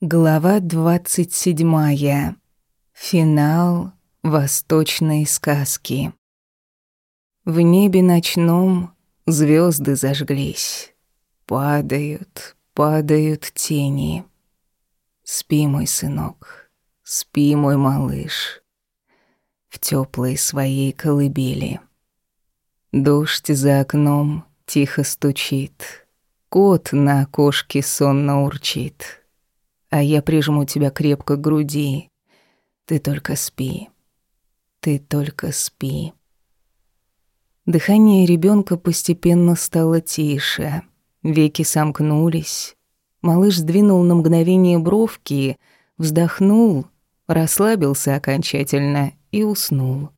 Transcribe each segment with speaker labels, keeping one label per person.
Speaker 1: Глава двадцать седьмая. Финал восточной сказки. В небе ночном звезды зажглись. Падают, падают тени. Спи, мой сынок, спи, мой малыш, в теплой своей колыбели. Дождь за окном тихо стучит, кот на окошке сонно урчит а я прижму тебя крепко к груди. Ты только спи. Ты только спи. Дыхание ребенка постепенно стало тише. Веки сомкнулись. Малыш сдвинул на мгновение бровки, вздохнул, расслабился окончательно и уснул.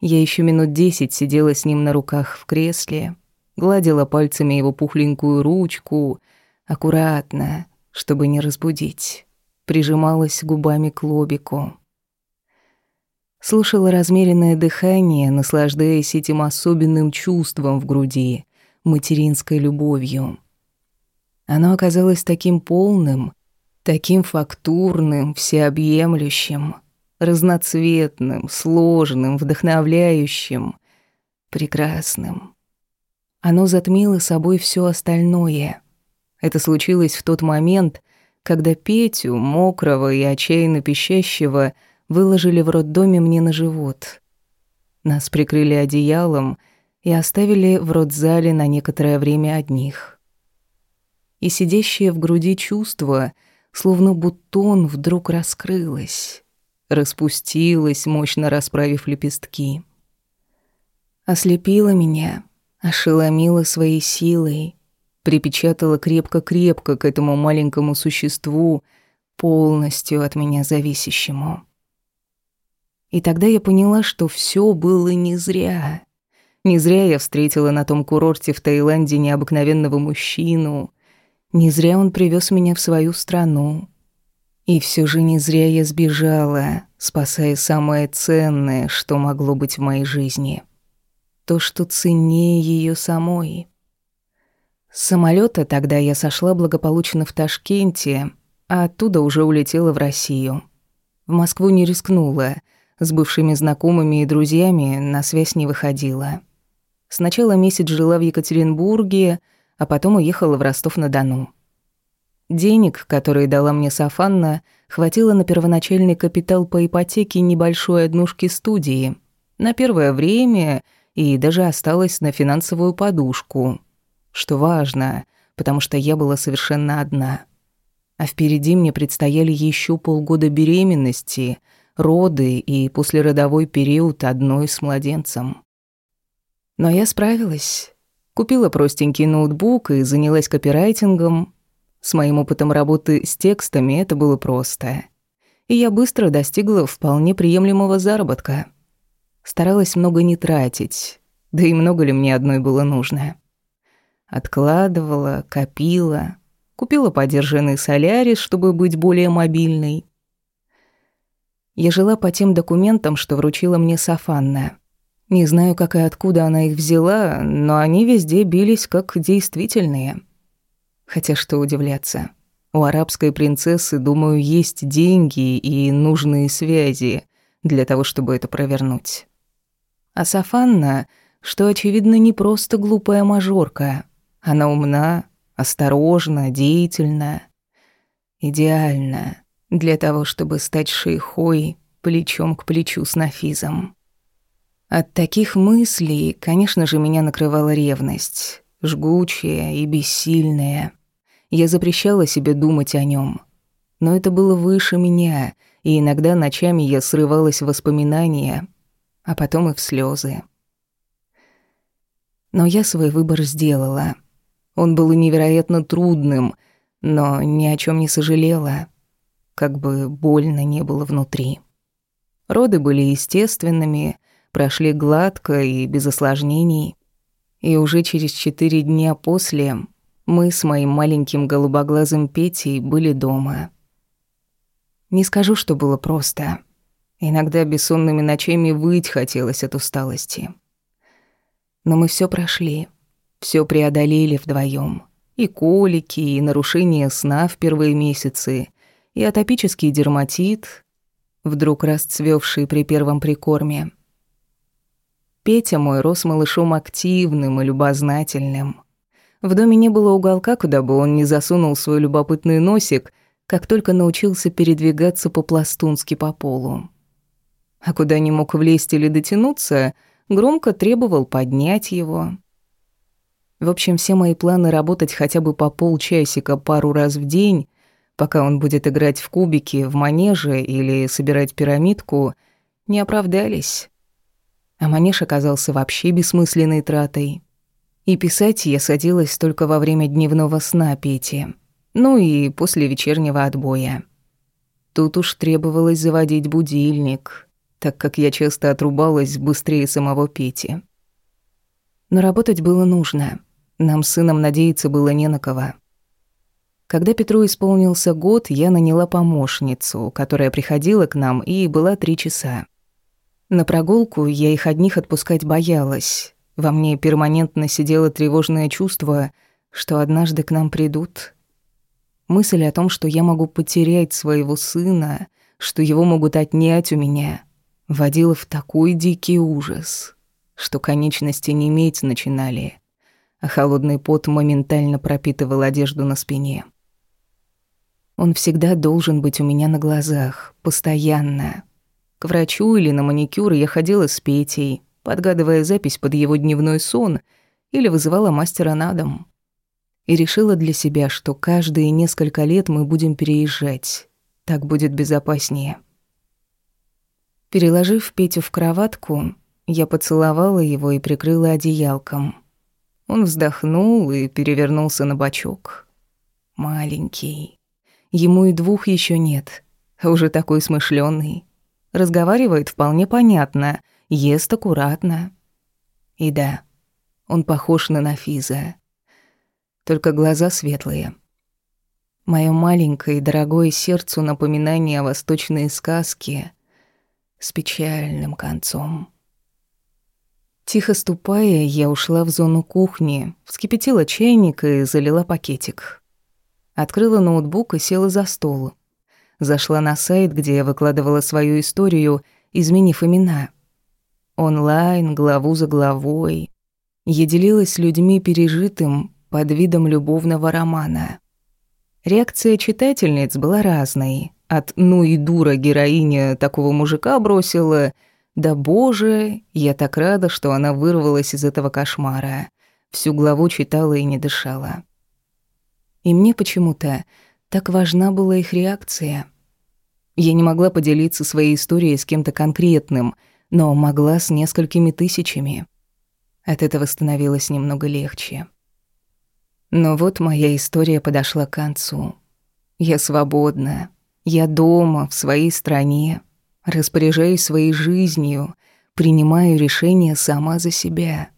Speaker 1: Я еще минут десять сидела с ним на руках в кресле, гладила пальцами его пухленькую ручку, аккуратно, чтобы не разбудить. Прижималась губами к лобику. Слушала размеренное дыхание, наслаждаясь этим особенным чувством в груди, материнской любовью. Оно оказалось таким полным, таким фактурным, всеобъемлющим, разноцветным, сложным, вдохновляющим, прекрасным. Оно затмило собой все остальное — это случилось в тот момент, когда Петю, мокрого и отчаянно пищащего, выложили в роддоме мне на живот. Нас прикрыли одеялом и оставили в родзале на некоторое время одних. И сидящее в груди чувство, словно бутон, вдруг раскрылось, распустилось, мощно расправив лепестки. Ослепило меня, ошеломило своей силой, припечатала крепко-крепко к этому маленькому существу, полностью от меня зависящему. И тогда я поняла, что все было не зря. Не зря я встретила на том курорте в Таиланде необыкновенного мужчину. Не зря он привез меня в свою страну. И все же не зря я сбежала, спасая самое ценное, что могло быть в моей жизни. То, что ценнее ее самой. С самолета тогда я сошла благополучно в Ташкенте, а оттуда уже улетела в Россию. В Москву не рискнула, с бывшими знакомыми и друзьями на связь не выходила. Сначала месяц жила в Екатеринбурге, а потом уехала в Ростов-на-Дону. Денег, которые дала мне Сафанна, хватило на первоначальный капитал по ипотеке небольшой однушки студии, на первое время и даже осталось на финансовую подушку, что важно, потому что я была совершенно одна. А впереди мне предстояли еще полгода беременности, роды и послеродовой период одной с младенцем. Но я справилась. Купила простенький ноутбук и занялась копирайтингом. С моим опытом работы с текстами это было просто. И я быстро достигла вполне приемлемого заработка. Старалась много не тратить, да и много ли мне одной было нужно. Откладывала, копила, купила подержанный солярис, чтобы быть более мобильной. Я жила по тем документам, что вручила мне Сафанна. Не знаю, как и откуда она их взяла, но они везде бились как действительные. Хотя что удивляться. У арабской принцессы, думаю, есть деньги и нужные связи для того, чтобы это провернуть. А Сафанна, что, очевидно, не просто глупая мажорка, она умна, осторожна, деятельна. Идеально для того, чтобы стать шейхой плечом к плечу с Нафизом. От таких мыслей, конечно же, меня накрывала ревность, жгучая и бессильная. Я запрещала себе думать о нем, но это было выше меня, и иногда ночами я срывалась в воспоминания, а потом и в слезы. Но я свой выбор сделала — он был невероятно трудным, но ни о чем не сожалела, как бы больно не было внутри. Роды были естественными, прошли гладко и без осложнений. И уже через четыре дня после мы с моим маленьким голубоглазым Петей были дома. Не скажу, что было просто. Иногда бессонными ночами выть хотелось от усталости. Но мы все прошли все преодолели вдвоем, И колики, и нарушение сна в первые месяцы, и атопический дерматит, вдруг расцвевший при первом прикорме. Петя мой рос малышом активным и любознательным. В доме не было уголка, куда бы он не засунул свой любопытный носик, как только научился передвигаться по-пластунски по полу. А куда не мог влезть или дотянуться, громко требовал поднять его. В общем, все мои планы работать хотя бы по полчасика пару раз в день, пока он будет играть в кубики в манеже или собирать пирамидку, не оправдались. А манеж оказался вообще бессмысленной тратой. И писать я садилась только во время дневного сна Пети. Ну и после вечернего отбоя. Тут уж требовалось заводить будильник, так как я часто отрубалась быстрее самого Пети. Но работать было нужно. Нам с сыном надеяться было не на кого. Когда Петру исполнился год, я наняла помощницу, которая приходила к нам и была три часа. На прогулку я их одних отпускать боялась, во мне перманентно сидело тревожное чувство, что однажды к нам придут. Мысль о том, что я могу потерять своего сына, что его могут отнять у меня, вводила в такой дикий ужас, что конечности не иметь начинали, а холодный пот моментально пропитывал одежду на спине. Он всегда должен быть у меня на глазах, постоянно. К врачу или на маникюр я ходила с Петей, подгадывая запись под его дневной сон или вызывала мастера на дом. И решила для себя, что каждые несколько лет мы будем переезжать. Так будет безопаснее. Переложив Петю в кроватку, я поцеловала его и прикрыла одеялком. Он вздохнул и перевернулся на бочок. Маленький. Ему и двух еще нет, а уже такой смышленый. Разговаривает вполне понятно — ест аккуратно. И да, он похож на Нафиза. Только глаза светлые. Моё маленькое и дорогое сердцу напоминание о восточной сказке с печальным концом. Тихо ступая, я ушла в зону кухни, вскипятила чайник и залила пакетик. Открыла ноутбук и села за стол. Зашла на сайт, где я выкладывала свою историю, изменив имена. Онлайн, главу за главой. Я делилась с людьми пережитым под видом любовного романа. Реакция читательниц была разной. От «ну и дура героиня такого мужика бросила» «Да боже, я так рада, что она вырвалась из этого кошмара». Всю главу читала и не дышала. И мне почему-то так важна была их реакция. Я не могла поделиться своей историей с кем-то конкретным — но могла с несколькими тысячами. От этого становилось немного легче. Но вот моя история подошла к концу. Я свободна. Я дома, в своей стране. Распоряжаюсь своей жизнью. Принимаю решения сама за себя.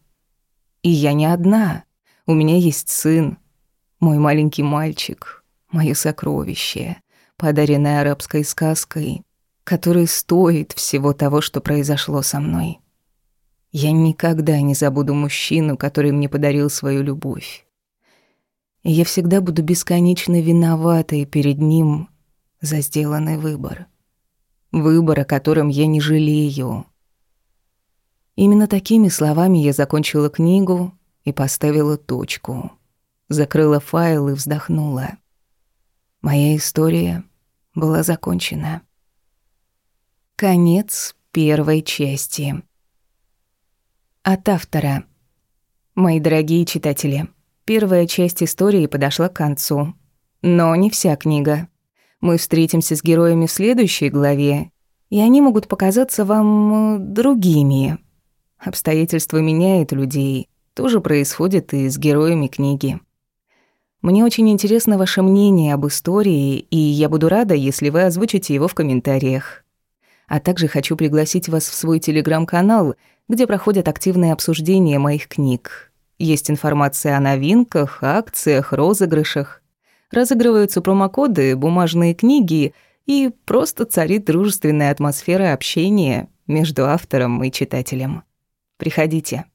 Speaker 1: И я не одна. У меня есть сын. Мой маленький мальчик. Моё сокровище, подаренное арабской сказкой который стоит всего того, что произошло со мной. Я никогда не забуду мужчину, который мне подарил свою любовь. И я всегда буду бесконечно виноватой перед ним за сделанный выбор. Выбор, о котором я не жалею. Именно такими словами я закончила книгу и поставила точку. Закрыла файл и вздохнула. Моя история была закончена. Конец первой части. От автора. Мои дорогие читатели, первая часть истории подошла к концу. Но не вся книга. Мы встретимся с героями в следующей главе, и они могут показаться вам э, другими. Обстоятельства меняют людей. Тоже происходит и с героями книги. Мне очень интересно ваше мнение об истории, и я буду рада, если вы озвучите его в комментариях. А также хочу пригласить вас в свой телеграм-канал, где проходят активные обсуждения моих книг. Есть информация о новинках, акциях, розыгрышах. Разыгрываются промокоды, бумажные книги и просто царит дружественная атмосфера общения между автором и читателем. Приходите.